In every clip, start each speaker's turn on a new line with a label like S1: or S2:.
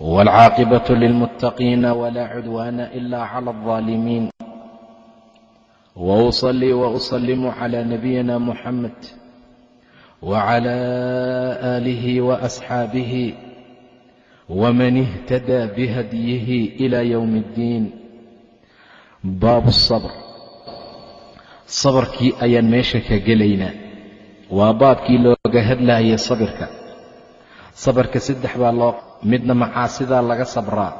S1: والعاقبة للمتقين ولا عدوان إلا على الظالمين وأصلي وأسلم على نبينا محمد وعلى آله وأصحابه ومن اهتدى بهديه إلى يوم الدين باب الصبر صبرkii ayaan meesha ka gelaynaa waa baabkii looga hadlayay sabirka sabarka saddex baa loo midna macaasidaa laga sabraa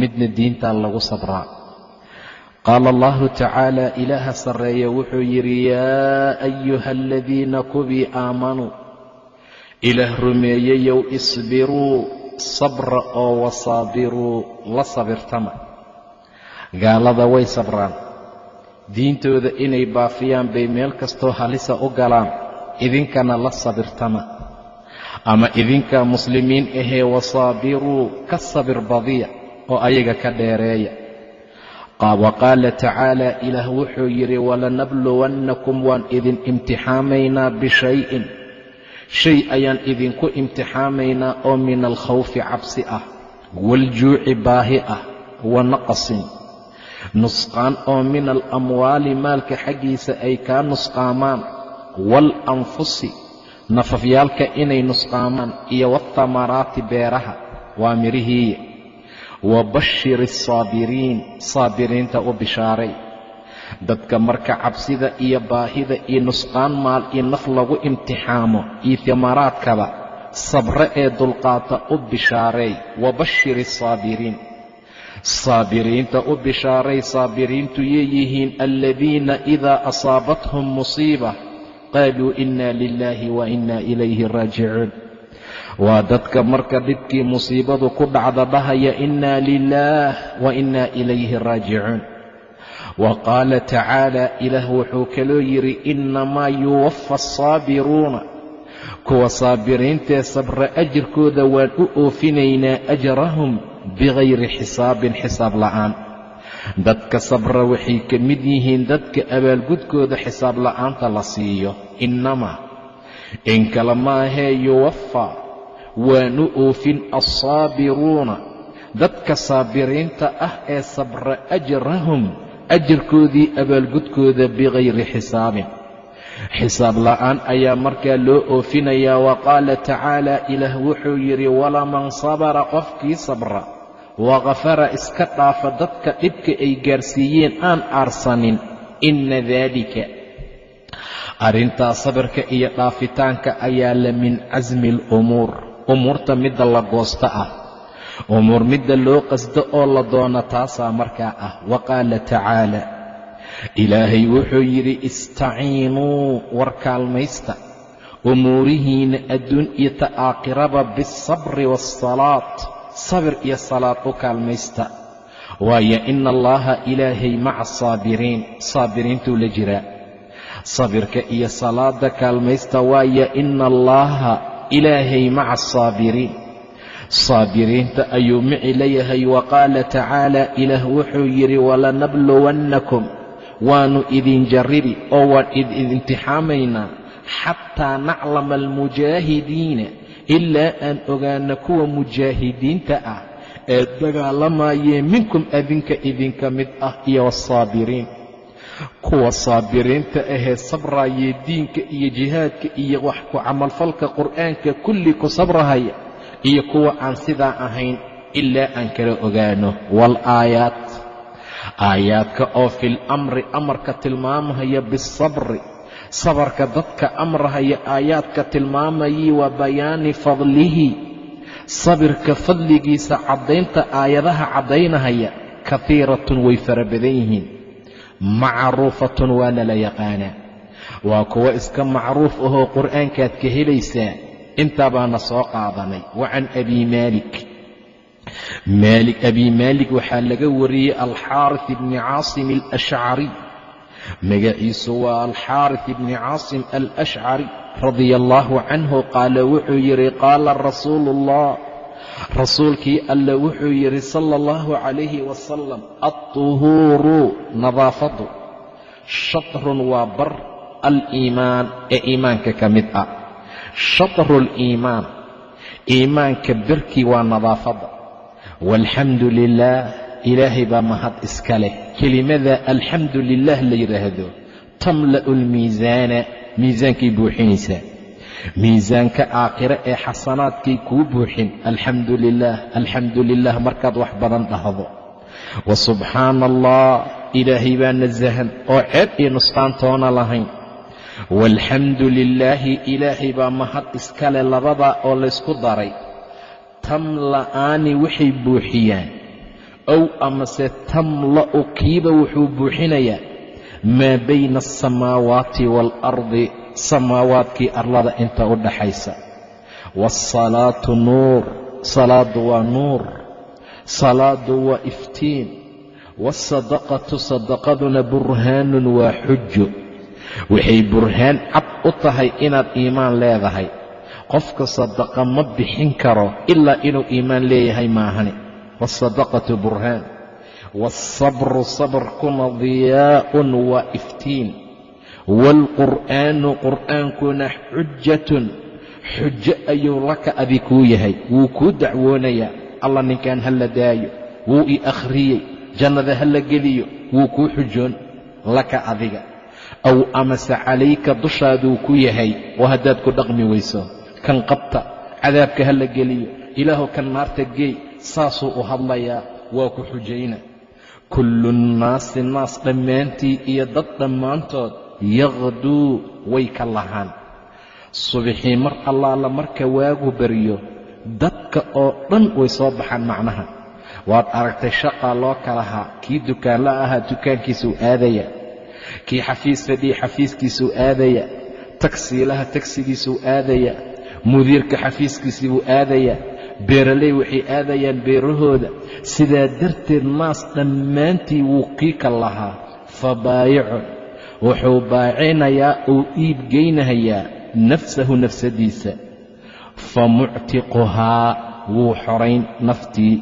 S1: midna diintaa lagu sabraa. Qaala allahu tacaala ilaaha sarreeya wuxuu yidhi yaa ayuha aladiina kubii aamanuu ilaah rumeeyeyow isbiruu sabra oo wasaabiruu la sabirtama. Gaalada way sabraan. Diintooda inay baafiyaan bay meel kastoo halisa u galaan idinkana la sabirtama ama idinkaa muslimiin ahee wasaabiruu ka sabir badiya oo ayaga ka dheereeya. Wa qaala tacaala ilaah wuxuu yidhi walanabluwannakum waan idin imtixaamaynaa bishayin. Shay ayaan idinku imtixaamaynaa oo min alkhawfi cabsi ah waaljuuci baahi ah wa naqasin. Nusqaan oo min alamwaali maalka xaggiisa ay kaa nusqaamaan waalanfusi nafafyaalka inay nusqaamaan iyo waathamaraati beeraha waa midhihiiya wa bashir asaabiriin saabiriinta u bishaaray. Dadka marka cabsida iyo baahida iyo nusqaan maal iyo naf lagu imtixaamo iyo tamaraadkaba sabre ee dulqaata u bishaaray. Wa bashir asaabiriin saabiriinta u bishaaray saabiriintu yeeyihiin aladiina idaa asaabathum musiiba qaaluu inna lilaahi wa inna ilayhi raajicuun waa dadka marka dhibkii musiibadu ku dhacda dhahaya inna lilaah wa inna ilayhi raajicuun. Wa qaala tacaala ilaah wuxuu kaloo yidhi innamaa yuwafa asaabiruuna kuwa saabiriintaee sabra ajirkooda waan u oofinaynaa ajrahum bikayri xisaabin xisaab la'aan dadka sabra waxay ka mid yihiin dadka abaalgudkooda xisaab la'aanta la siiyo. Innamaa in kale maahee yuwafa waanu oofin alsaabiruuna dadka saabiriinta ah ee sabra ajrahum ajarkoodii abaalgudkooda bikayri xisaabin. Xisaab la'aan ayaa markaa loo oofinayaa wa qaala tacaala ilaah wuxuu yidhi walaman sabara qofkii sabra wakafara iska dhaafa dadka dhibka ay gaarsiiyeen aan aarsanin inna daalika arrintaa sabirka iyo dhaafitaanka ayaa la min casmi alumuur umuurta midda la goosto ah. Umuur midda loo qasdo oo la doono taasaa markaa ah wa qaala tacaala. Ilaahay wuxuu yidhi istaciinuu war kaalmaysta. Umuurihiinna adduun iyo ta aakhiraba bialsabri waasalaat sabir iyo salaad u kaalmaysta. Waayo ina allaha ilaahay maca asaabiriin saabiriintuu la jiraa sabirka iyo salaada kaalmaysta waayo ina allaaha ilaahay maca asaabiriin saabiriinta ayuu mici leeyahay wa qaala tacaala ilaah wuxuu yidhi walanabluwannakum waannu idin jarribi oo waan idin imtixaamaynaa xataa naclama almujaahidiina ilaa aan ogaano kuwa mujaahidiinta ah ee dagaalamayee minkum adinka idinka mid ah iyo wasaabiriin. Kuwa saabiriinta ahee sabrayee diinka iyo jihaadka iyo wax ku camalfalka qur'aanka kulli ku sabrahaya iyo kuwa aan sidaa ahayn ilaa aan kala ogaano. Waalaayaat aayaadka oo fil amri amarka tilmaamahaya bisabri sabarka dadka amrahaya aayaadka tilmaamayii wa bayaani fadlihi. Sabirka fadligiisa caddaynta aayadaha caddaynahaya kahiiratun way fara badan yihiin. Macruufatun waana la yaqaanaa. Waa kuwo iska macruuf ahoo qur'aankaad ka helaysaa. Intaa baana soo qaadanay. Wa can abi maalik. Maalik abi maalik waxaa laga wariyey alxaaris ibni caasim alashcari magaciisu waa alxaaris ibni caasim alashcari radia allaahu canhu qaala wuxuu yidhi qaala rasuulu ullah rasuulkii alle wuxuu yidhi sala allahu calayhi wasalam altuhuuru nadaafadu shatrun waa bar aliimaan ee iimaanka ka mid ah. Shatru aliimaan iimaanka barkii waa nadaafadda waalxamdu lilaah ilaahay baa mahad iska leh. Kelimada alxamdu lilah la yidhaahdo tamla'u almiisaana miisaankay buuxinaysaa miisaanka aakhire ee xasanaadkay kuu buuxin alxamdu lilaah alxamdu lilah markaad wax badan dhahdo. Wa subxaana allah ilaahay baa nasahan oo ceeb iyo nusqaantoona lahayn. Waalxamdu lilaahi ilaahay baa mahad iskale labadaa oo laysku daray. Tamla'aani waxay buuxiyaan ow amase tamla'u kiiba wuxuu buuxinayaa maa bayna alsamaawaati waalardi samaawaadkii arlada inta u dhaxaysa. Waasalaatu nuur salaadu waa nuur salaadu waa iftiin. Waasadaqatu sadaqaduna burhaanun waa xujo waxay burhaan cad u tahay inaad iimaan leedahay. Qofka sadaqa ma bixin karo ilaa inuu iimaan leeyahay maahane waasadaqatu burhaan waalsabru sabrkuna diyaa'un waa iftiin waalqur'aanu qur'aankuna xujatun xujo ayuu laka adi kuu yahay wuu kuu dacwoonayaa alla ninkan ha la daayo wuu i akhriyey jannada ha la geliyo wuu kuu xujoon laka adiga aw amase calayka dushaaduu ku yahay oo haddaad ku dhaqmi weyso kan qabta cadaabka ha la geliyo ilaahu kan naarta geey saasuu u hadlayaa waa ku xujayna. Kullu nnaasi naas dhammaantii iyo dad dhammaantood yaqduu way ka lahaan. Subixii mar allaala marka waagu baryo dadka oo dhan way soo baxaan macnaha. Waad aragtay shaqaa loo kalahaa kii dukaanla ahaa dukaankiisuu aadaya kii xafiis fadhiya xafiiskiisuu aadaya tagsiilaha tagsigiisuu aadaya mudiirka xafiiskiisii buu aadaya beeraley waxay aadayaan beerahooda. Sidaa darteed naas dhammaantii wuu kii ka lahaa. Fa baayicun wuxuu baacinayaa uu iibgeynahayaa nafsahu nafsadiisa. Fa muctiquhaa wuu xorayn naftii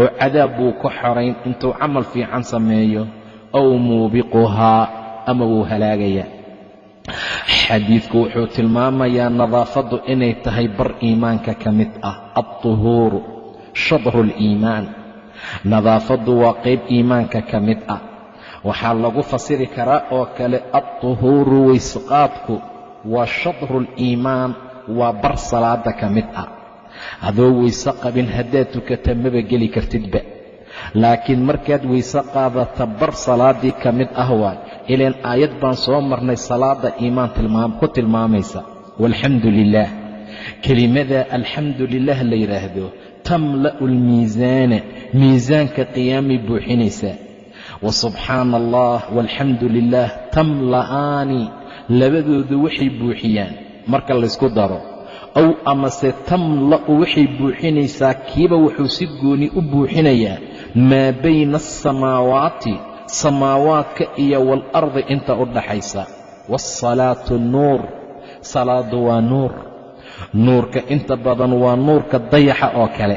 S1: oo cadaab buu ka xorayn intuu camal fiican sameeyo. Aw muubiquhaa ama wuu halaagayaa xadiidku wuxuu tilmaamayaa nadaafaddu inay tahay bar iimaanka ka mid ah altuhuuru shadru aliimaan nadaafaddu waa qayb iimaanka ka mid ah. Waxaa lagu fasiri karaa oo kale altuhuuru waysqaadku waa shadru aliimaan waa bar salaada ka mid ah. Adoo weyse qabin haddaad tukata maba geli kartidba laakiin markaad weyse qaadata bar salaaddii ka mid ah waay ilaan aayad baan soo marnay salaadda iimaan ku tilmaamaysa. Waalxamdu lilaah kelimada alxamdu lilah la yidhaahdo tamla'u almiisaana miisaanka qiyaamay buuxinaysaa wa subxaana allah waalxamdu lilaah tamla'aani. Labadoodu waxay buuxiyaan. Marka laysku daro ow amase tamla'u waxay buuxinaysaa kiiba wuxuu si gooni u buuxinayaa maa bayna alsamaawaati samaawaadka iyo waalardi inta u dhaxaysa waasalaatu nuur salaadu waa nuur nuurka inta badan waa nuurka dayaxa oo kale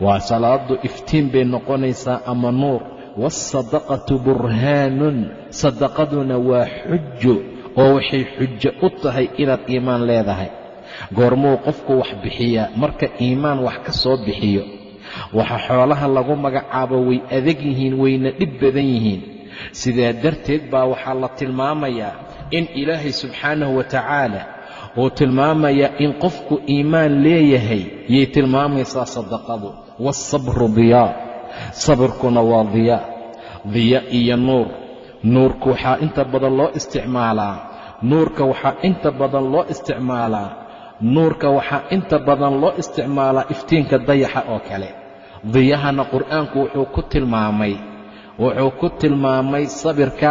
S1: waa salaadu iftiin bay noqonaysaa ama nuur waasadaqatu burhaanun sadaqaduna waa xujo oo waxay xujo u tahay inaad iimaan leedahay goormuu qofku wax bixiyaa marka iimaan wax ka soo bixiyo waxa xoolaha lagu magacaabo way adag yihiin wayna dhib badan yihiin. Sidaa darteed baa waxaa la tilmaamayaa in ilaahay subxaanahu wa tacaala uu tilmaamayaa in qofku iimaan leeyahay. Yay tilmaamaysaa sadaqadu. Waasabru diyaa. Sabirkuna waa diyaa. Diya iyo nuur. Nuurka waxaa inta badan loo isticmaalaa. Nuurka waxaa inta badan loo isticmaalaa nuurka waxaa inta badan loo isticmaalaa iftiinka dayaxa oo kale. Diyahana qur'aanku wuxuu ku tilmaamay wuxuu ku tilmaamay sabirka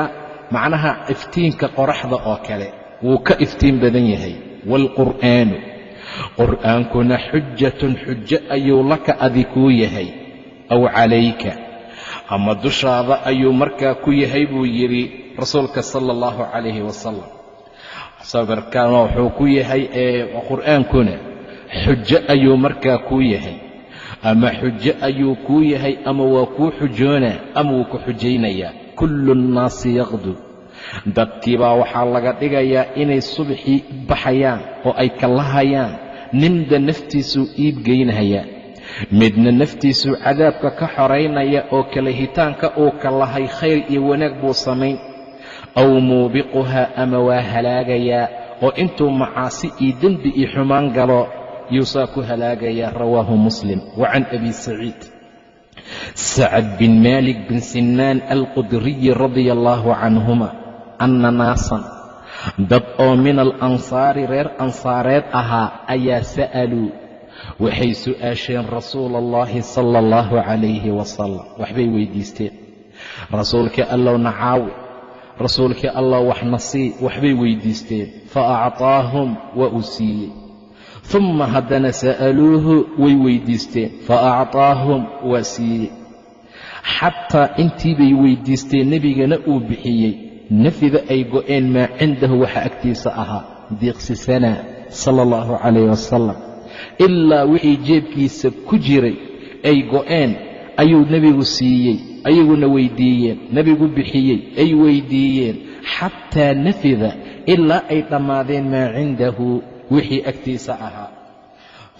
S1: macnaha iftiinka qoraxda oo kale. Wuu ka iftiin badan yahay. Waalqur'aanu qur'aankuna xujatun xujo ayuu laka adi kuu yahay. Aw calayka ama dushaada ayuu markaa ku yahay buu yidhi rasuulka sala allahu calayhi wasalam sabirkana wuxuu ku yahay qur'aankuna xujo ayuu markaa kuu yahay. Ama xujo ayuu kuu yahay ama waa kuu xujoonaa ama wuu ku xujaynayaa. Kullu nnaasi yaqdu. Dadkiibaa waxaa laga dhigayaa inay subaxii baxayaan oo ay kalahayaan ninba naftiisuu iibgeynhayaa midna naftiisuu cadaabka ka xoraynaya oo kalahitaanka uu kalahay khayr iyo wanaag buu samayn aw muubiquhaa ama waa halaagayaa oo intuu macaasi iyo dembi iyo xumaan galo yuusaa ku halaagayaa rawaahu muslim wa can abi saciid sacad bin maalik bin sinaan alqudriyi radia allaahu canhuma anna naasan dad oo min alansaari reer ansaareed ahaa ayaa sa'aluu waxay su'aasheen rasuula allahi sala allahu calayhi wasalam waxbay weydiisteen rasuulkii allow nacaawi rasuulkii allow waxna sii waxbay weydiisteen. Fa actaahum waa uu siiyey humma haddana sa'aluuhu way weydiisteen. Fa actaahum waa siiyey xataa intiibay weydiisteen nebigana uu bixiyey. Nafida ay go'een maa cindahu waxa agtiisa ahaa. Diiqsisana sala allahu calayh wasalam ilaa wixii jeebkiisa ku jiray ay go'een ayuu nebigu siiyey ayaguna weyddiiyeen nebigu bixiyey ay weyddiiyeen xataa nafida ilaa ay dhammaadeen maa cindahu wixii agtiisa ahaa.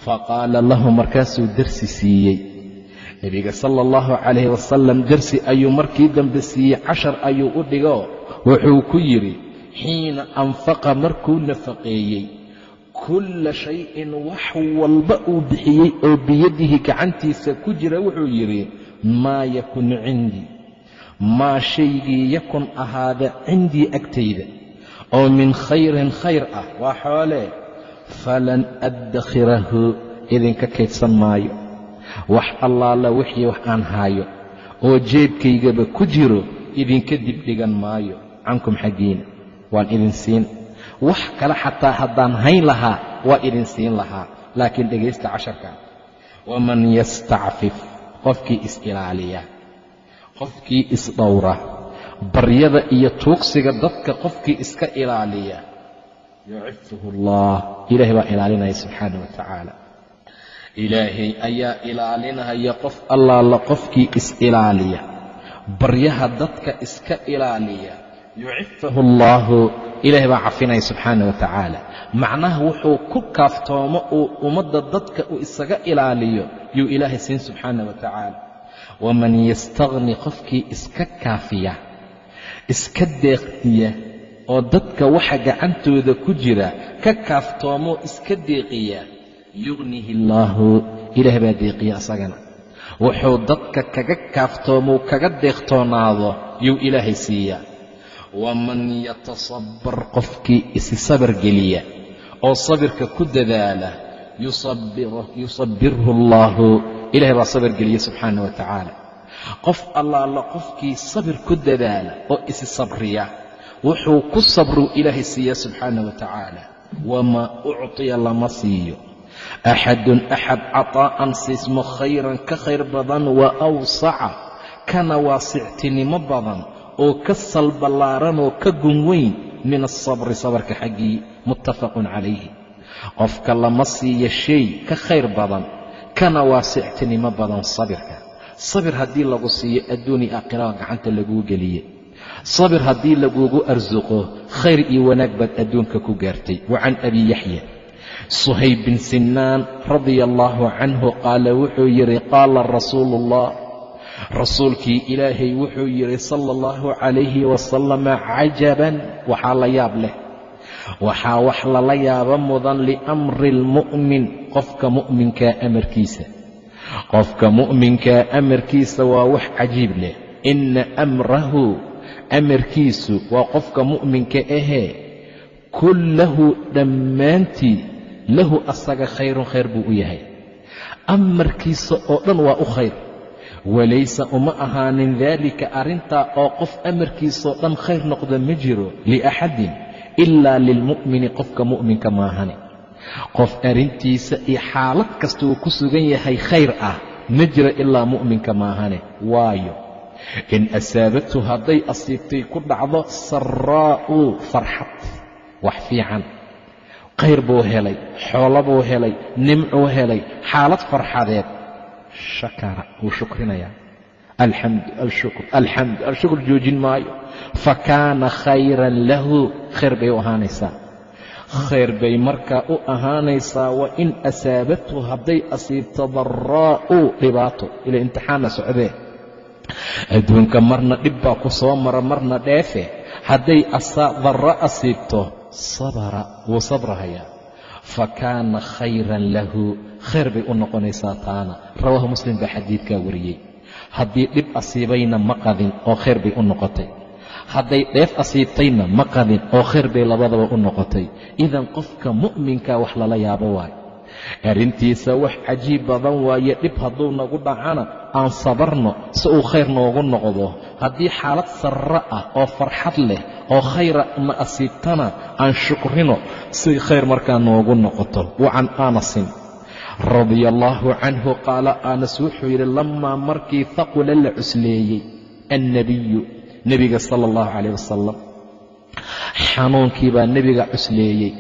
S1: Fa qaala lahu markaasuu darsi siiyey. Nebiga sala allahu calayhi wasalam darsi ayuu markii dambe siiyey cashar ayuu u dhigo. Wuxuu ku yidhi xiina anfaqa markuu nafaqeeyey kulla shayin wax walba uu bixiyey oo biyadihi gacantiisa ku jira wuxuu yidhi maa yakun cindii maa shaygii yakun ahaada cindii agtayda oo min khayrin khayr ah waa xoolee falan addakhirahu idinka kaydsan maayo. Wax allaala wixii wax aan haayo oo jeebkaygaba ku jiro idinka dibdhigan maayo. Cankum xaggiina waan idin siin. Wax kale xataa haddaan hayn lahaa waa idin siin lahaa. Laakiin dhegaysta casharkan waman yastacfif qofkii is-ilaaliya qofkii isdhowra baryada iyo tuugsiga dadka qofkii iska ilaaliya. Yucifuhu allah ilaahay baa ilaalinaya subxaana wa tacaala ilaahay ayaa ilaalinaya qof allaala qofkii is-ilaaliya. Baryaha dadka iska ilaaliya yucifahu allaahu ilaahay baa cafinaya subxaana wa tacaala macnaha wuxuu ku kaaftoomo uu ummadda dadka uu isaga ilaaliyo yuu ilaahay siin subxaana wa tacaala waman yastaqni qofkii iska kaafiya iska deeqdiya oo dadka waxa gacantooda ku jira ka kaaftoomoo iska deeqiya yugnihi allaahu ilaah baa deeqiya asagana. Wuxuu dadka kaga kaaftoomoo kaga deeqtoonaado yuu ilaahay siiyaa waman yatasabar qofkii isi sabar geliya oo sabirka ku dadaala yusabirhu allaahu ilahay baa sabir geliya subxaana wa tacaala qof allaala qofkii sabir ku dadaala oo isi sabriya wuxuu ku sabruu ilaahay siiya subxaana wa tacaala wamaa ucطiya lama siiyo. Axadun axad cataa'an siismo khayran ka khayr badan wa awsaca kana waasictinimo badan oo ka salballaaran oo ka gun weyn min asabri sabarka xaggii muttafaqun calayhi. Qofka lama siiyo shay ka khayr badan kana waasictinimo badan sabirka. Sabir haddii lagu siiyo adduuni aakhirada gacanta laguu geliye. Sabir haddii lagugu arsuqo khayr iyo wanaag baad adduunka ku gaartay. Wa can abi yaxya suhayb bin sinaan radia allaahu canhu qaala wuxuu yidhi qaala rasuulu ullah rasuulkii ilaahay wuxuu yidhi sala allahu calayhi wasalama cajaban waxaa la yaab leh. Waxaa wax lala yaabo mudan liamri lmu'min qofka mu'minkaa amarkiisa. Qofka mu'minkaa amarkiisa waa wax cajiib leh. Inna amrahu amarkiisu waa qofka mu'minka ahee. Kullahu dhammaantii lahu asaga khayrun khayr buu u yahay. Amarkiisa oo dhan waa u khayr walaysa uma ahaanin daalika arrintaa oo qof amarkiisaoo dhan khayr noqda ma jiro liaxadin ilaa lilmu'mini qofka mu'minka maahane qof arrintiisa iyo xaalad kasta uu ku sugan yahay khayr ah ma jira ilaa mu'minka maahane waayo in asaabathu hadday asiibtay ku dhacdo saraa'u farxad wax fiican. Khayr buu helay xoolo buu helay nimcuu helay xaalad farxadeed shakara wuu shukrinayaa alxamdu alshukr alxamdu alshukr joojin maayo. Fa kaana khayran lahu khayr bay u ahaanaysaa. Khayr bay markaa u ahaanaysaa wa in asaabathu hadday asiibto daraa'u dhibaato ila imtixaanna socdee. Adduunka marna dhib baa ku soo mara marna dheefe. Hadday darro asiibto sabara wuu sabrahayaa fa kaana khayran lahu khayr bay u noqonaysaa taana. Rawaahu muslim baa xadiidkaa wariyey. Haddii dhib asiibayna ma qadin oo khayr bay u noqotay. Hadday dheef asiibtayna ma qadin oo khayr bay labadaba u noqotay. Idan qofka mu'minka wax lala yaabo waayo arrintiisa wax cajiib badan waaye dhib hadduu nagu dhacana aan sabarno si uu khayr noogu noqdo. Haddii xaalad sarro ah oo farxad leh oo khayra na asiibtana aan shukrino si khayr markaa noogu noqoto. Wa can anasin radia allaahu canhu qaala anas wuxuu yidhi lamaa markii haqula la cusleeyey annebiyu nebiga sala allahu calayh wasalam xanuunkii baa nebiga cusleeyey.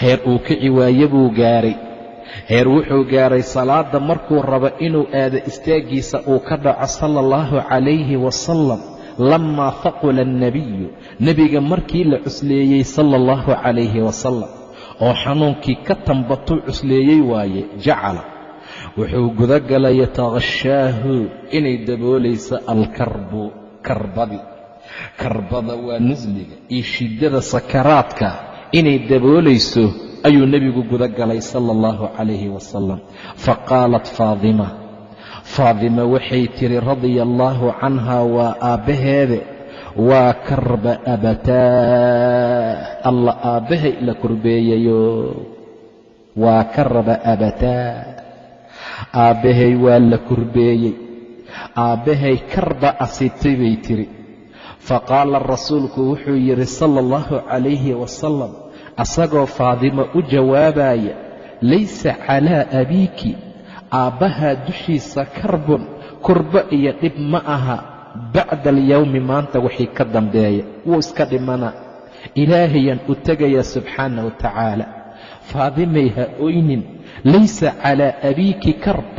S1: Heer uu kici waaye buu gaaray. Heer wuxuu gaaray salaadda markuu rabo inuu aado istaaggiisa uu ka dhaco sala allahu calayhi wasalam lamaa haqula annebiyu nebiga markii la cusleeyey sala allahu calayhi wasalam oo xanuunkii ka tambatuu cusleeyey waaye jacala. Wuxuu gudagalay yatakhashaahu inay daboolayso alkarbu karbadi. Karbada waa nusliga iyo shiddada sakaraadka. Inay daboolayso ayuu nebigu guda galay sala allahu calayhi wasalam faqaalat faadima. Faadima waxay tidhi radia allaahu canha waa aabbaheede waa karba abataa alla aabbahay la korbeeyayo. Waa karba abataa aabbahay waa la korbeeyey. Aabbahay karba asiibtay bay tidhi faqaala rasuulku wuxuu yidhi sala allahu calayhi wasalam asagoo faadimo u jawaabaya laysa calaa abiiki aabbahaa dushiisa karbun kurbo iyo dhib ma aha bacda alyowmi maanta wixii ka dambeeya. Wuu iska dhimana. Ilaahayaan u tegayaa subxaana wa tacaala. Faadimay ha oynin laysa calaa abiiki karb.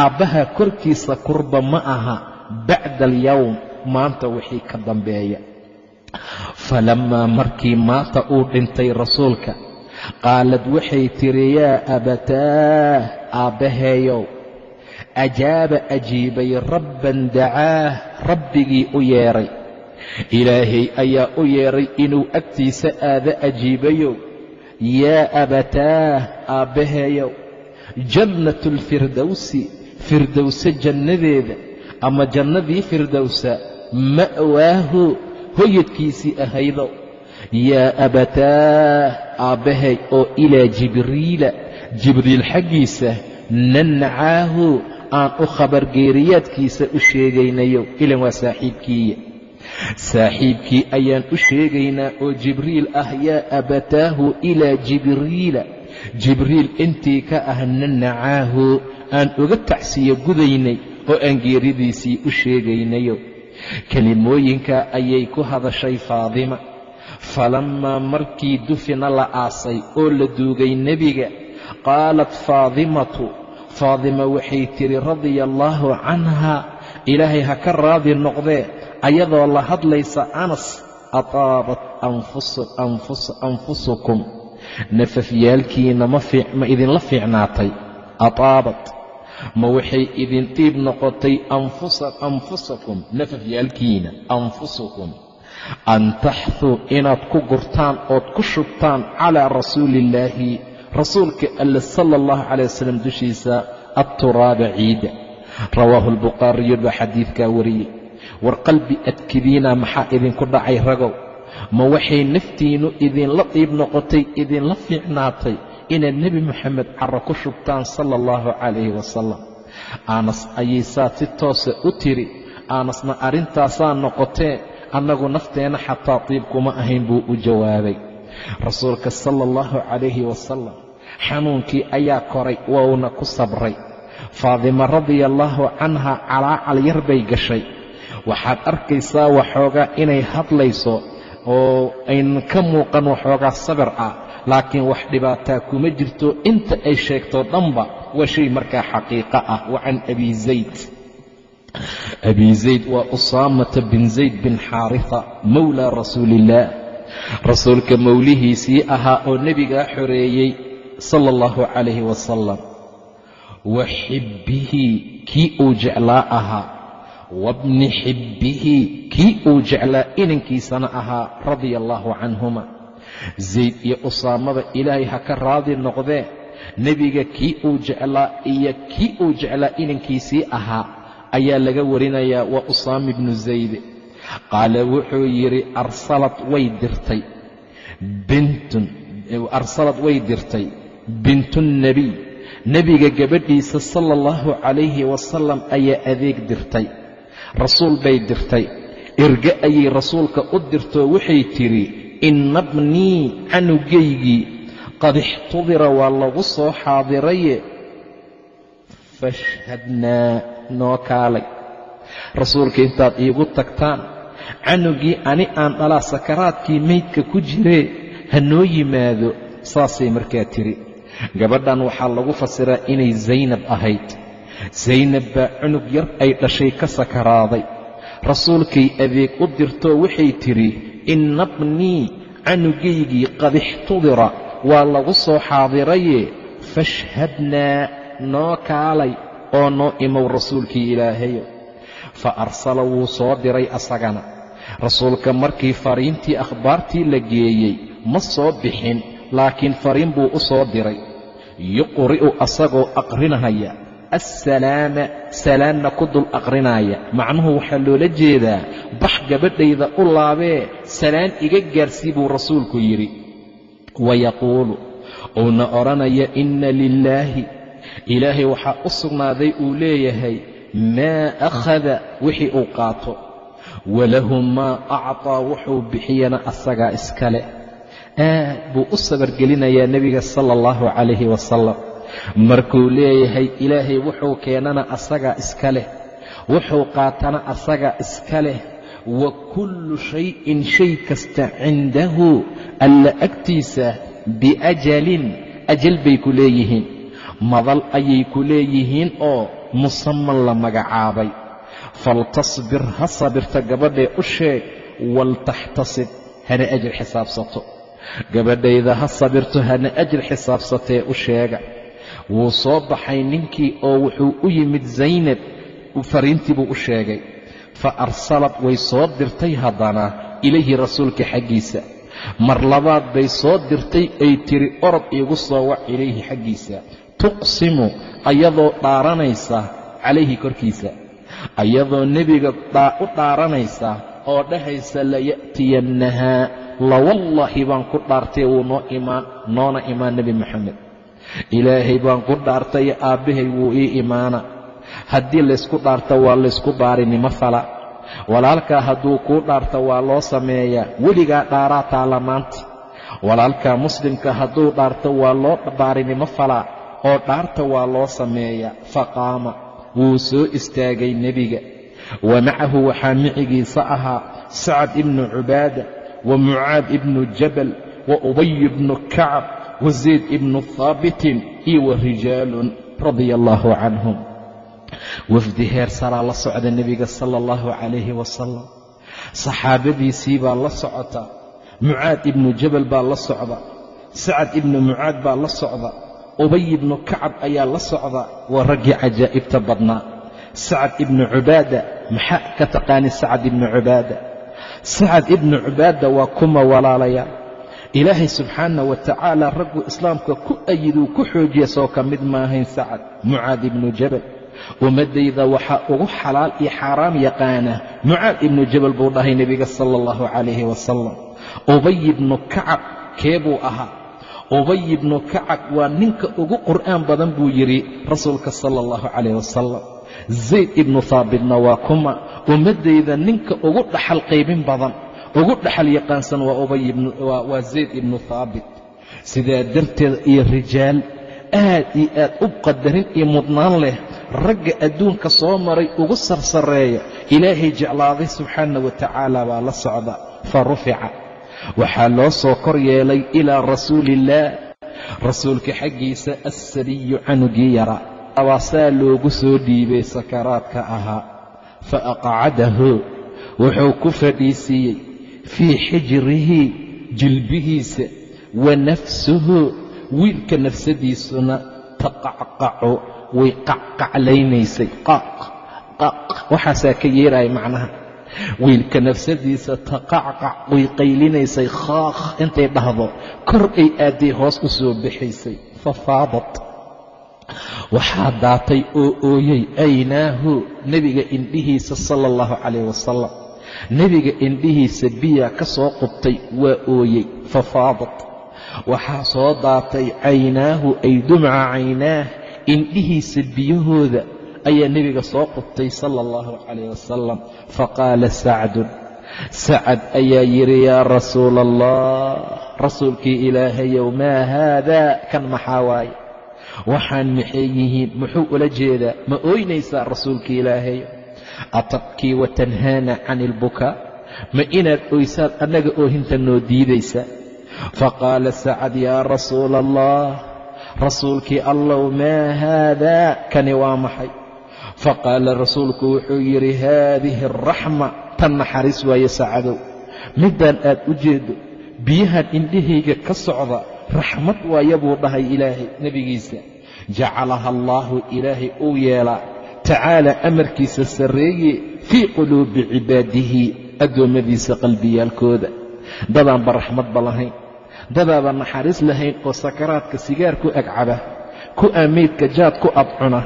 S1: Aabbahaa korkiisa kurba ma aha bacda alyowm maanta wixii ka dambeeya. Falammaa markii maanta uu dhintay rasuulka qaalad waxay tidhi yaa abataah aabbaheeyow ajaaba ajiibay rabban dacaah rabbigii u yeedhay ilaahay ayaa u yeedhay inuu agtiisa aada ajiibayow yaa abataah aabbaheeyow jannatu alfirdowsi firdowse jannadeeda ama jannadii firdowsa ma'waahu hoyadkiisii ahaydow yaa abataah aabbahay oo ilaa jibriila jibriil xaggiisa nancaahu aan u khabargeeriyaadkiisa u sheegaynayo. Ilan waa saaxiibkiiya saaxiibkii ayaan u sheegaynaa oo jibriil ah yaa abataahu ilaa jibriila jibriil intii ka ah nancaahu aan uga tacsiyo gudaynay oo aan geeridiisii u sheegaynayo. Kelimooyinka ayay ku hadashay faadima. Falammaa markii dufina la aasay oo la duugay nebiga qaalat faadimatu faadima waxay tidhi radia allaahu canhaa ilaahay ha ka raadi noqdee ayadoo la hadlaysa anas ataabat anfusukum. Nafafyaalkiina ma idinla fiicnaatay. Ataabat ma waxay idin dhiib noqotay anfusakum nafafyaalkiina anfusukum. An taxthuu inaad ku gurtaan ood ku shubtaan calaa rasuuliillaahi rasuulka alle sala allahu calay wasalam dushiisa atturaaba ciida rawaahu albukhaariyu baa xadiidkaa wariyey war qalbi adkidiina maxaa idinku dhacay ragow? Ma waxay naftiinnu idinla dhiib noqotay idinla fiicnaatay inaad nebi moxamed carro ku shubtaan sala allahu calayhi wasalam aanas ayay saa si toosa u tiri aanasna arrintaasaa noqotee annagu nafteenna xataa tiib kuma ahayn buu u jawaabay. Rasuulka sala allahu calayhi wasalam xanuunkii ayaa koray wouna ku sabray. Faadima radia allaahu canha calaacal yar bay gashay. Waxaad arkaysaa waxoogaa inay hadlayso oo aynan ka muuqan waxoogaa sabir ah laakiin wax dhibaataa kuma jirto. Inta ay sheegto dhanba waa shay markaa xaqiiqo ah. Wa can abi zayd. Abi zayd waa usaamata bin zayd bin xaarifa mowlaa rasuuliillaah rasuulka mowlihiisii ahaa oo nebigaa xoreeyey sala allahu calayhi wasalam wa xibbihi kii uu jeclaa ahaa. Wabni xibbihi kii uu jeclaa inankiisana ahaa radia allaahu canhuma zayd iyo usaamada ilaahay ha ka raadi noqdee? Nebiga kii uu jeclaa iyo kii uu jeclaa inankiisii ahaa ayaa laga warinayaa waa usaama ibnu zayd. Qaala wuxuu yidhi arsalad way dirtay. Bintun arsalad way dirtay bintunnebiy nebiga gabadhiisa sala allahu calayhi wasalam ayaa adeeg dirtay. Rasuul bay dirtay. Erge ayay rasuulka u dirtoo waxay tidhi inna bnii canugaygii qad ixtudira waa lagu soo xaadiraye. Fashhadnaa noo kaalay. Rasuulka intaad iigu tagtaan canugii ani aan dhalaa sakaraadkii maydka ku jiree ha noo yimaado. Saasay markaa tidhi gabadhan waxaa lagu fasiraa inay zaynab ahayd. Zaynab baa cunug yar ay dhashay ka sakaraaday. Rasuulkay adeeg u dirtoo waxay tidhi inna bnii canugaygii qad ixtudira waa lagu soo xaadiraye fashhadnaa noo kaalay oo noo imow rasuulkii ilaahayo. Fa arsala wuu soo diray asagana. Rasuulka markii fariintii akhbaartii la geeyey ma soo bixin laakiin fariin buu u soo diray. Yuqri'u asagoo aqrinaya. Assalaama salaanna ku dul aqrinaaya macnuhu waxaa loola jeedaa bax gabadhayda u laabee salaan iga gaarsii buu rasuulku yidhi. Wayaquulu uuna odhanaya inna lilaahi ilaahay waxaa u sugnaaday uu leeyahay maa akhada wixii uu qaato. Walahu maa actaa wuxuu bixiyana asagaa iskale aad buu u sabargelinayaa nebiga sala allahu calayhi wasalam markuu leeyahay ilaahay wuxuu keenana asagaa iska leh wuxuu qaatana asagaa iska leh wa kullu shayin shay kasta cindahu alla agtiisa biajalin ajal bay ku leeyihiin. Madal ayay ku leeyihiin oo musaman la magacaabay. Faltasbir ha sabirta gabadhee u sheeg waltaxtasib hana ajir xisaabsato gabadhayda ha sabirto hana ajir xisaabsatee u sheega. Wuu soo baxay ninkii oo wuxuu u yimid zaynab. Fariintii buu u sheegay. Fa arsalad way soo dirtay haddana ilayhi rasuulka xaggiisa. Mar labaad bay soo dirtay ay tiri orod iigu soo wac ilayhi xaggiisa. Tuqsimu ayadoo dhaaranaysa calayhi korkiisa. Ayadoo nebiga u dhaaranaysa oo dhahaysa laya'tiyannahaa lawallaahi baan ku dhaartay wuu noo imaan noona imaan nebi moxamed ilaahay baan ku dhaartay aabbahay wuu ii imaana. Haddii laysku dhaarto waa laysku dhaarinimo fala. Walaalkaa hadduu kuu dhaarto waa loo sameeyaa weligaa dhaaraa taala maanta. Walaalkaa muslimka hadduu dhaarto waa loo dhaarinimo falaa oo dhaarta waa loo sameeyaa faqaama. Wuu soo istaagay nebiga wa macahu waxaa micigiisa ahaa sacad ibnu cubaada wa mucaad ibnu jabal wa ubay ibnu kacab wa zayd ibnu haabitin iyo wa rijaalun radia allaahu canhum. Wafdi heer saraa la socda nebiga sala allahu calayhi wasalam saxaabadiisii baa la socota. Mucaad ibnu jabal baa la socda. Sacad ibnu mucaad baa la socda. Ubay ibnu kacab ayaa la socda. Waa raggii cajaa'ibta badnaa sacad ibnu cubaada maxaa ka taqaani sacad ibnu cubaada sacad ibnu cubaada waa kuma walaalayaal ilaahay subxaana wa tacaala ragguu islaamka ku ayiduu ku xoojiya soo ka mid maahayn sacad mucaad ibnu jabal. Ummaddayda waxaa ugu xalaal iyo xaaraam yaqaana mucaad ibnu jabal buu dhahay nebiga sala allahu calayhi wasalam ubay ibnu kacab kee buu ahaa? Ubay ibnu kacab waa ninka ugu qur'aan badan buu yidhi rasuulka sala allahu calayh wasalam zayd ibnu haabitna waa kuma. Ummaddayda ninka ugu dhaxal qaybin badan ugu dhaxal yaqaansan waa zayd ibnu haabit sidaa darteed iyo rijaal aad iyo aad u qadarin iyo mudnaan leh ragga adduunka soo maray ugu sarsareeya ilaahay jeclaaday subxaana wa tacaala baa la socda fa rufica. Waxaa loo soo kor yeelay ilaa rasuuliillaah rasuulka xaggiisa assariyu canugii yara abaasaa loogu soo dhiibay sakaraadka ahaa. Fa aqcadahu wuxuu ku fadhiisiiyey fii xijrihi jilbihiisa wa nafsuhu wiilka nafsadiisuna taqacqacu way qacqaclaynaysay qaq qaq waxaasaa ka yeeraya macnaha. Wiilka nafsadiisa taqacqac way qaylinaysay khaakh intay dhahdo kor ay aadday hoos u soo baxaysay fa faadat waxaa daatay oo ooyey aynaahu nebiga indhihiisa sala allahu calayh wasalam nebiga indhihiisa biyaa ka soo qubtay waa ooyey fa faadat. Waxaa soo daatay caynaahu ay dumca caynaah indhihiisa biyahooda ayaa nebiga soo qubtay sala allahu calayh wasalam faqaala sacdun sacad ayaa yidhi yaa rasuula allah rasuulkii ilaahayow maa haadaa kan maxaa waaye waxaan maxay yihiin? Muxuu ula jeedaa? Ma ooynaysaa rasuulka ilaahayo atabkii wa tanhaana cani ilbukaa ma inaad oysaad annaga oohinta noo diidaysaa faqaala sacad yaa rasuula allah rasuulkii allow maa haadaa kani waa maxay? Faqaala rasuulku wuxuu yidhi haadihi araxma tan naxariis waaye sacadow middaan aad u jeeddo biyahan indhahayga ka socda raxmad waaya buu dhahay ilaahay nebigiisa. Jacalaha allaahu ilaahay uu yeelaa tacaala amarkiisa sarreeye fii quluubi cibaadihi addoommadiisa qalbiyaalkooda. Dadaanba raxmadba lahayn dadaaba naxariis lahayn oo sakaraadka sigaar ku agcaba ku aa meydka jaad ku adcuna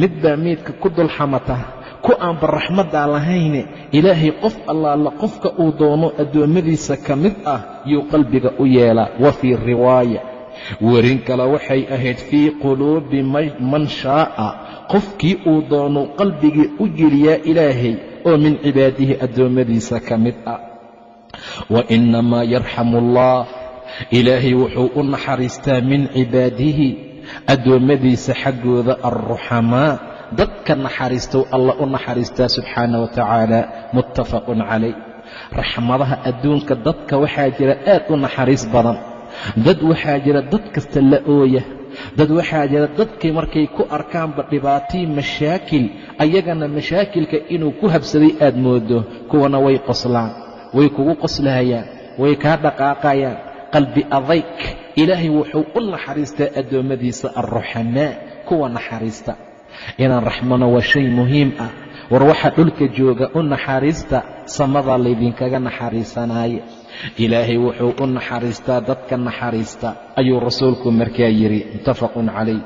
S1: mid baa meydka ku dulxamata ku aanba raxmaddaa lahayne ilaahay qof allaala qofka uu doono addoommadiisa ka mid ah yuu qalbiga u yeelaa. Wa fii riwaaya. Werin kale waxay ahayd fii quluubi man shaa'a. Qofkii uu doonuu qalbigii u geliyaa ilaahay oo min cibaadihi addoommadiisa ka mid ah. Wa innamaa yarxamu allah ilaahay wuxuu u naxariistaa min cibaadihi addoommadiisa xaggooda alruxamaa dadka naxariistow alla u naxariistaa subxaana wa tacaala muttafaqun calayh raxmadaha adduunka dadka waxaa jira aad u naxariis badan. Dad waxaa jira dad kasta la ooya. Dad waxaa jira dadkii markay ku arkaanba dhibaatii mashaakil ayagana mashaakilka inuu ku habsaday aad moodo kuwana way qoslaan way kugu qoslahayaan way kaa dhaqaaqayaan. Qalbi adayg ilaahay wuxuu u naxariistaa addoommadiisa alruxamaa kuwa naxariista inaan raxmano waa shay muhiim ah. War waxaa dhulka jooga u naxariista samadaa laydinkaga naxariisanaaye. Ilaahay wuxuu u naxariistaa dadka naxariista ayuu rasuulku markaa yidhi muttafaqun calayh.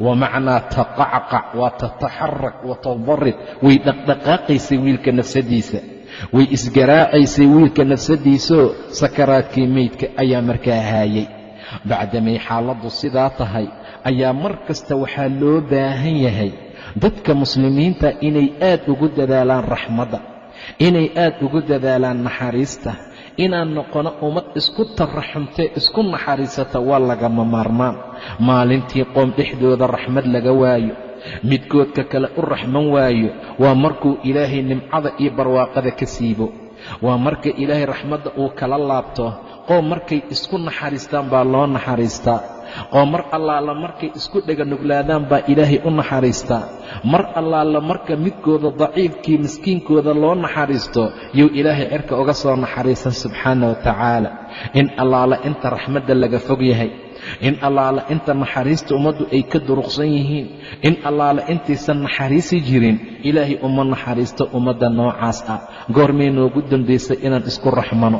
S1: Wa macnaa taqacqac waa tataxarak wa tadarid way dhaqdhaqaaqaysay wiilka nafsadiisa. Way isgaraacaysay wiilka nafsadiisoo sakaraadkii meydka ayaa markaa haayay bacdamay xaaladdu sidaa tahay ayaa mar kasta waxaa loo baahan yahay dadka muslimiinta inay aad ugu dadaalaan raxmadda inay aad ugu dadaalaan naxariista. Inaan noqono ummad isku taraxumtee isku naxariisata waa lagama maarmaan. Maalintii qoom dhexdooda raxmad laga waayo midkoodka kale u raxman waayo waa markuu ilaahay nimcada iyo barwaaqada ka siibo. Waa marka ilaahay raxmadda uu kala laabto qoom markay isku naxariistaan baa loo naxariistaa oo mar allaala markay isku dheganuglaadaan baa ilaahay u naxariistaa mar allaala marka midkooda daciifkii miskiinkooda loo naxariisto yuu ilaahay cirka uga soo naxariisan subxaana wa tacaala. In allaala inta raxmadda laga fog yahay. In allaala inta naxariista ummaddu ay ka duruqsan yihiin. In allaala intaysan naxariisi jirin ilaahay uma naxariisto ummadda noocaas ah. Goormay noogu dambaysay inaan isku raxmano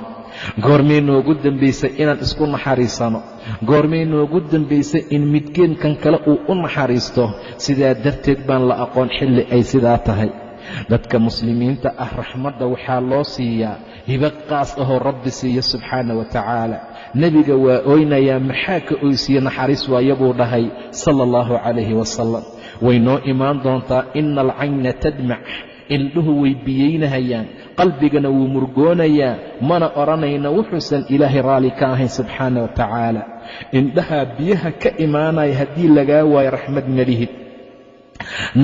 S1: goormay noogu dambaysay inaan isku naxariisano? Goormay noogu dambaysay in midkeenkan kale uu u naxariisto? Sidaa darteed baan la aqoon xilli ay sidaa tahay. Dadka muslimiinta ah raxmadda waxaa loo siiyaa hibo qaas ahoo rabbi siiya subxaana wa tacaala. Nebiga waa oynayaa maxaa ka oysiye naxariis waaya buu dhahay sala allahu calayhi wasalam way noo imaan doontaa ina alcayna tadmac indhuhu way biyeynahayaan qalbigana wuu murgoonayaa mana odhanayna wuxuusan ilaahay raalli ka ahayn subxaana wa tacaala. Indhahaa biyaha ka imaanaya haddii lagaa waayo raxmad ma lihid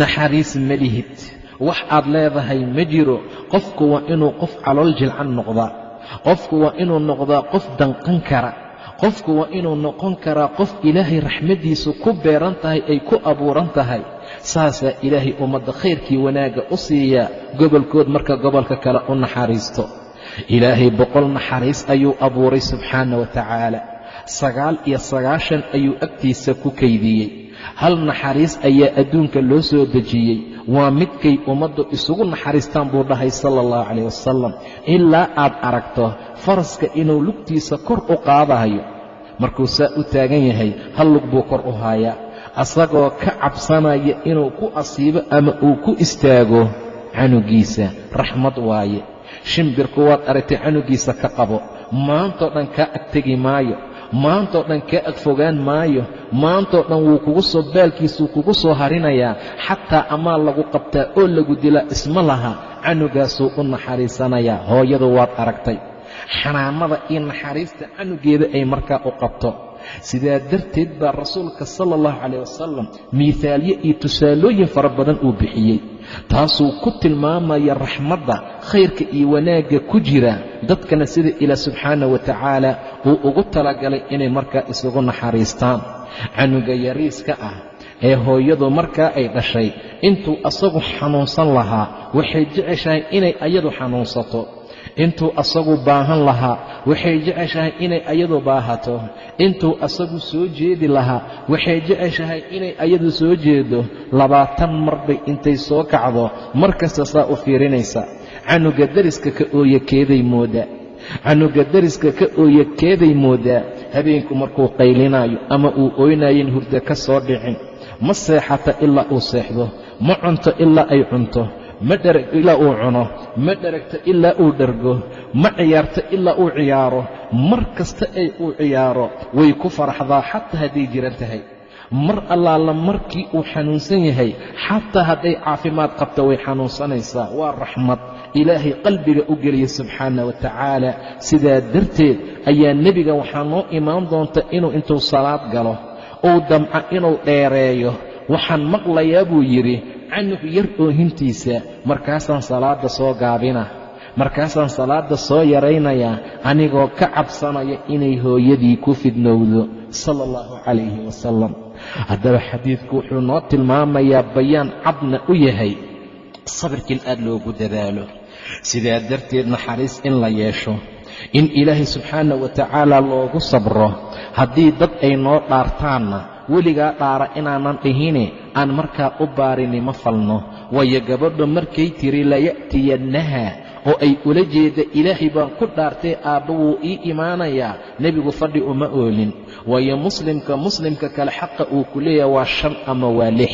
S1: naxariis ma lihid. Wax aad leedahay ma jiro. Qofku waa inuu qof calool jilcan noqdaa. Qofku waa inuu noqdaa qof danqan kara. Qofku waa inuu noqon karaa qof ilaahay raxmaddiisu ku beeran tahay ay ku abuuran tahay saasaa ilaahay ummadda khayrkii wanaagga u siiyaa gobolkood marka gobolka kale u naxariisto. Ilaahay boqol naxariis ayuu abuuray subxaana wa tacaala. Sagaal iyo sagaashan ayuu agtiisa ku kaydiyey. Hal naxariis ayaa adduunka loo soo dejiyey. Waa midkay ummaddu isugu naxariistaan buu dhahay sala allahu calayh wasalam ilaa aad aragto faraska inuu lugtiisa kor u qaadayo markuu saa u taagan yahay hal lug buu kor u haayaa asagoo ka cabsanaya inuu ku asiibo ama uu ku istaago canugiisa raxmad waaye. Shimbirku waad aragtay canugiisa ka qabo. Maantoo dhan kaa agtegi maayo. Maantoo dhan kaa agfogaan maayo. Maantoo dhan wuu kugu soo baalkiisuu kugu soo harinayaa. Xataa amaa lagu qabtaa oo lagu dilaa isma laha canugaasuu u naxariisanayaa hooyadu waad aragtay. Xanaanada iyo naxariista canugeeda ay markaa u qabto sidaa darteed baa rasuulka sala allahu calayh wasalam miithaalyo iyo tusaalooyin fara badan uu bixiyey. Taasuu ku tilmaamaya raxmadda khayrka iyo wanaagga ku jira dadkana sida ilaah subxaana wa tacaala uu ugu talagalay inay markaa isugu naxariistaan. Canuga yariiska ah ee hooyadu markaa ay dhashay intuu asagu xanuunsan lahaa waxay jeceshahay inay ayadu xanuunsato intuu asagu baahan lahaa waxay jeceshahay inay ayadu baahato. Intuu asagu soo jeedi lahaa waxay jeceshahay inay ayadu soo jeedo. Labaatan mar bay intay soo kacdo mar kasta saa u fiirinaysa. Canuga dariska ka ooyakeeday moodaa. Canuga dariska ka ooyakeeday moodaa. Habeenku markuu qaylinaayo ama uu oynayen hurdo ka soo dhicin ma seexata ilaa uu seexdo ma cunto ilaa ay cunto ma dherag ilaa uu cuno ma dheragto ilaa uu dhergo ma ciyaarto ilaa uu ciyaaro mar kasta ay uu ciyaaro way ku faraxdaa xataa hadday jiran tahay. Mar allaala markii uu xanuunsan yahay xataa hadday caafimaad qabto way xanuunsanaysaa. Waa raxmad ilaahay qalbiga u geliya subxaana wa tacaala. Sidaa darteed ayaa nebiga waxaa noo imaan doonta inuu intuu salaad galo uu damco inuu dheereeyo. Waxaan maqlayaa buu yidhi canug yar oohintiisa markaasaan salaadda soo gaabina markaasaan salaadda soo yaraynayaa anigoo ka cabsanaya inay hooyadii ku fidnowdo sala allahu calayhi wasalam haddaba xadiidku wuxuu noo tilmaamayaa bayaan cadna u yahay sabirka in aad loogu dadaalo. Sidaa darteed naxariis in la yeesho in ilaahay subxaana wa tacaala loogu sabro haddii dad ay noo dhaartaanna weligaa dhaara inaanan dhihine aan markaa u baarinimo falno. Waayo gabadhu markay tiri laya'tiyannaha oo ay ula jeeda ilaahay baan ku dhaartay aabba wuu ii imaanayaa nebigu fadhi uma oolin waayo muslimka muslimka kale xaqa uu ku leeyahay waa shan ama waa lix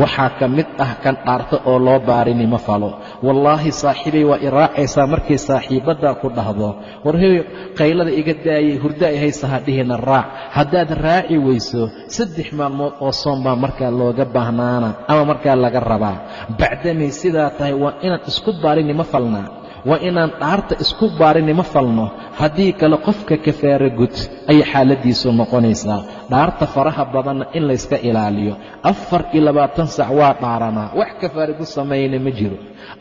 S1: waxaa ka mid ah kan dhaarta oo loo baarinimo falo. Wallaahi saaxiibay waa i raacaysaa markay saaxiibaddaa ku dhahdo. War hey qaylada iga daayay hurdo ay haysaha dhihina raac. Haddaad raaci weyso saddex maalmood oo soon baa markaa looga baahnaana ama markaa laga rabaa. Bacdamay sidaa tahay waa inaan isku baarinimo falnaa waa inaan dhaarta isku baarinimo falno. Haddii kale qofka kafaara gud ayay xaaladdiisu noqonaysaa. Dhaarta faraha badanna in layska ilaaliyo. Afar iyo labaatan sac waa dhaaranaa wax kafaara gud sameeyana ma jiro.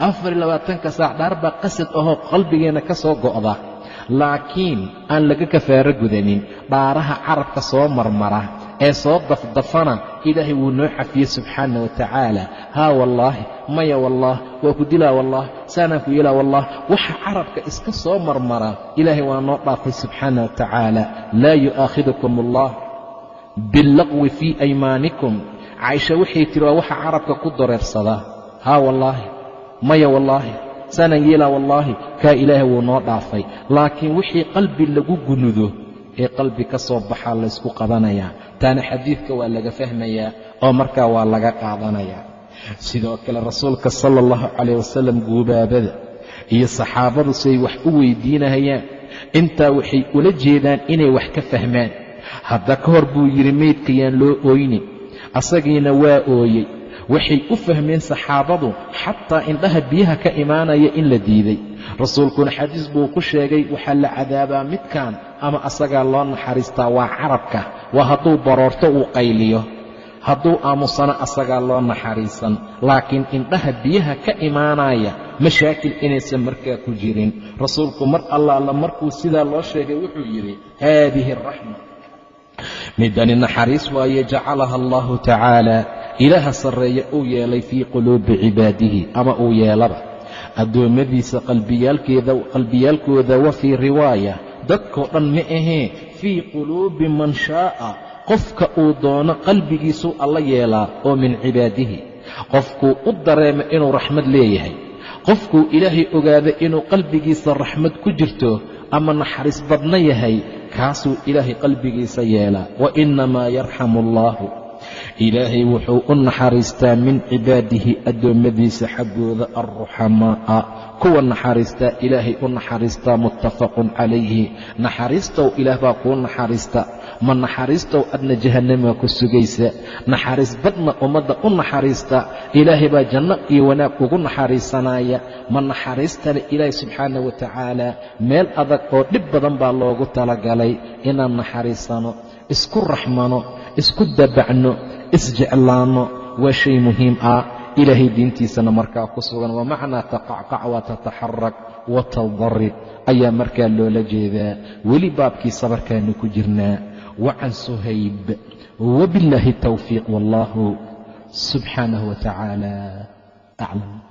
S1: Afar iyo labaatanka saac dhaar baa qasad ahoo qalbigeenna ka soo go'da. Laakiin aan laga kafaaro gudanin. Dhaaraha carabka soo marmara ee soo dafdafana ilaahay wuu noo xafiyey subxaana wa tacaala. Haa wallaahi maya wallaah waa ku dilaa wallaah saanaan ku yeelaa wallaah waxa carabka iska soo marmara ilaahay waa noo dhaafay subxaana wa tacaala. Laa yu'aakhidukum allah billaqwi fii aymaanikum. Caaisha waxay tiri waa waxa carabka ku dareersadaa haa wallaahi maya wallaahi saanaan yeelaa wallaahi kaa ilaahay wuu noo dhaafay. Laakiin wixii qalbi lagu gunudo ee qalbi ka soo baxaa laysku qabanayaa taana xadiidka waa laga fahmayaa oo markaa waa laga qaadanayaa. Sidoo kale rasuulka sala allahu calayh wasalam guubaabada iyo saxaabadu siay wax u weydiinahayaan. Intaa waxay ula jeedaan inay wax ka fahmaan. Hadda ka hor buu yidhi meydka yaan loo ooynin. Asagiina waa ooyey waxay u fahmeen saxaabadu xataa indhaha biyaha ka imaanaya in la diiday. Rasuulkuna xadiis buu ku sheegay waxaa la cadaabaa midkan ama asagaa loo naxariistaa waa carabka waa hadduu baroorto uu qayliyo. Hadduu aamusana asagaa loo naxariisan. Laakiin indhaha biyaha ka imaanaya mashaakil inaysan markaa ku jirin. Rasuulku mar allaala markuu sidaa loo sheegay wuxuu yidhi haadihi araxma midani naxariis waaye jacalaha allahu tacaala ilaaha sarreeye uu yeelay fii quluubi cibaadihi ama uu yeelaba. Addoommadiisa qalbiyaalkooda wa fii riwaaya dadkoo dhan ma ahee fii quluubi man shaa'a qofka uu doono qalbigiisuu alla yeelaa oo min cibaadihi. Qofkuu u dareemo inuu raxmad leeyahay. Qofkuu ilaahay ogaado inuu qalbigiisa raxmad ku jirto ama naxariis badna yahay kaasuu ilaahay qalbigiisa yeelaa. Wa innamaa yarxamu allaahu ilaahay wuxuu u naxariistaa min cibaadihi addoommadiisa xaggooda alruxamaa'a kuwa naxariistaa ilaahay u naxariistaa muttafaqun calayhi. Naxariistow ilaah baa kuu naxariista. Ma naxariistow adna jahannamaa ku sugaysa. Naxariis badna ummadda u naxariista. Ilaahay baa janno iyo wanaag ugu naxariisanaya ma naxariistale ilaahay subxaana wa tacaala meel adag oo dhib badan baa loogu talagalay. Inaan naxariisano isku raxmano isku dabacno isjeclaanno waa shay muhiim ah. Ilaahay diintiisana markaa ku sugan wa macnaa taqacqac wa tataxarak wa ayaa markaa loola jeedaa. Weli baabkii sabarkaanu ku jirnaa. Wa can suhayb wabillaahi tawfiiq wallaahu subxaanahu wa tacaala aclam